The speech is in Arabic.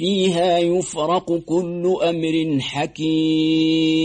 فيها يفرق كل أمر حكيم.